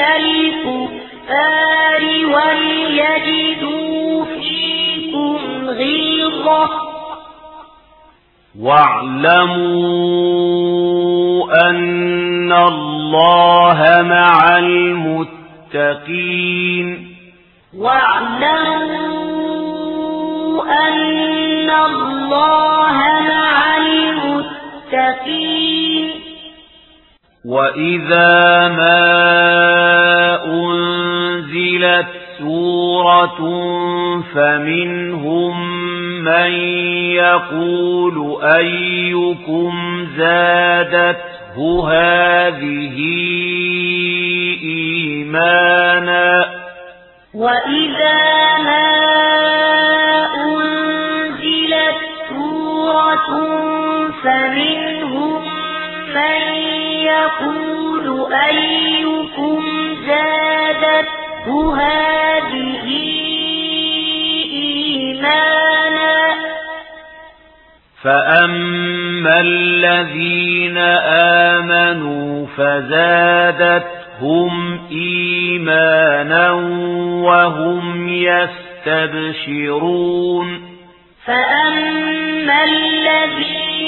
الكفار وليجدوا فيكم واعلموا أن الله مع المتقين. واعلموا أن الله مع المتقين. وَإِذَا مَا أُنْزِلَتْ سُورَةٌ فَمِنْهُمْ مَنْ يَقُولُ أَيُّكُمْ زَادَتْهُ هَذِهِ إِيمَانًا وَإِذَا مَا أُنْزِلَتْ سُورَةٌ فَمِنْهُمْ من يقول أيكم زادته هذه إيمانا فأما الذين آمنوا فزادتهم إيمانا وهم يستبشرون فأما الذين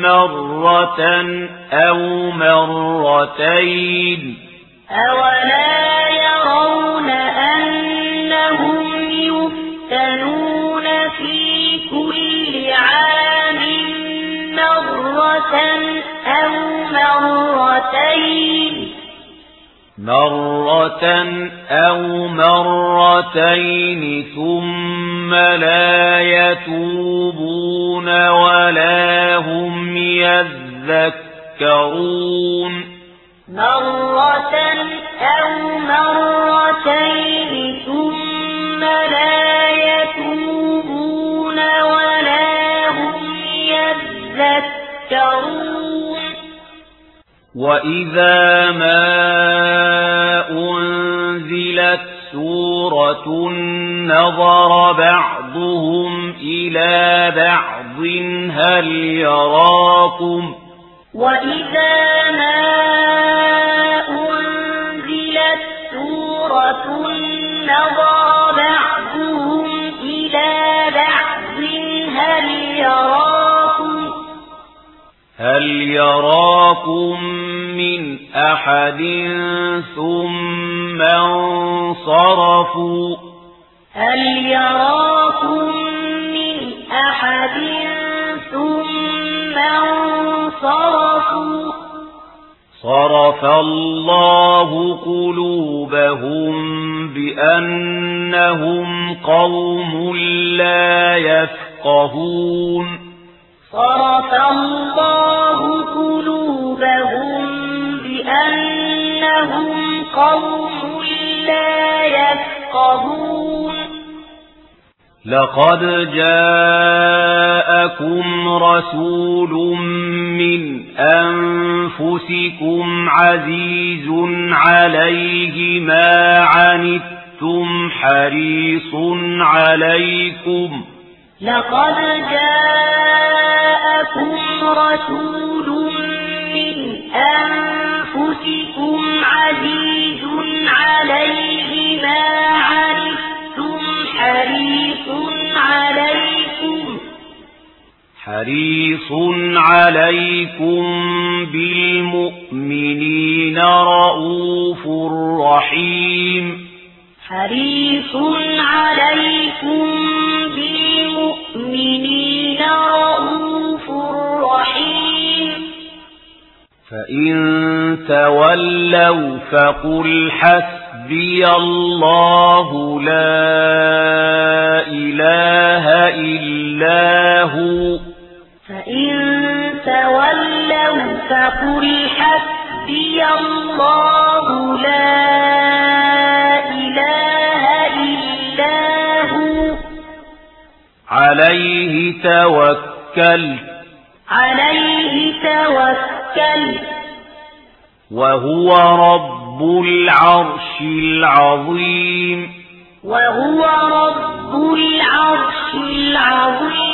مرة أو مرتين. أولا يرون أنهم يفتنون في كل عام مرة أو مرتين. مرة أو مرتين ثم لا يتوبون ولا هم تذكرون مرة أو مرتين ثم لا يتوبون ولا هم يذكرون. وَإِذَا مَا أُنْزِلَتْ سُورَةٌ نَظَرَ بَعْضُهُمْ إِلَى بَعْضٍ هَلْ يَرَاكُمْ وَإِذَا مَا أُنْزِلَتْ سُورَةٌ نَظَرَ بَعْضُهُمْ إِلَى بَعْضٍ هَلْ يَرَاكُمْ هَلْ يَرَاكُمْ مِنْ أَحَدٍ ثُمَّ انصَرَفُوا هَلْ يَرَاكُمْ مِنْ أَحَدٍ ثُمَّ انصَرَفُوا صرف الله قلوبهم بأنهم قوم لا يفقهون. صرف الله قلوبهم بأنهم قوم لا يفقهون. لقد جاءكم رسول من أنفسكم عزيز عليه ما عنتم حريص عليكم. لقد جاءكم رسول من أنفسكم حريص عليكم بالمؤمنين رؤوف رحيم. حريص عليكم بالمؤمنين رؤوف رحيم. فإن تولوا فقل حسبي الله لا توكلت عليه توكلت وهو رب العرش العظيم وهو رب العرش العظيم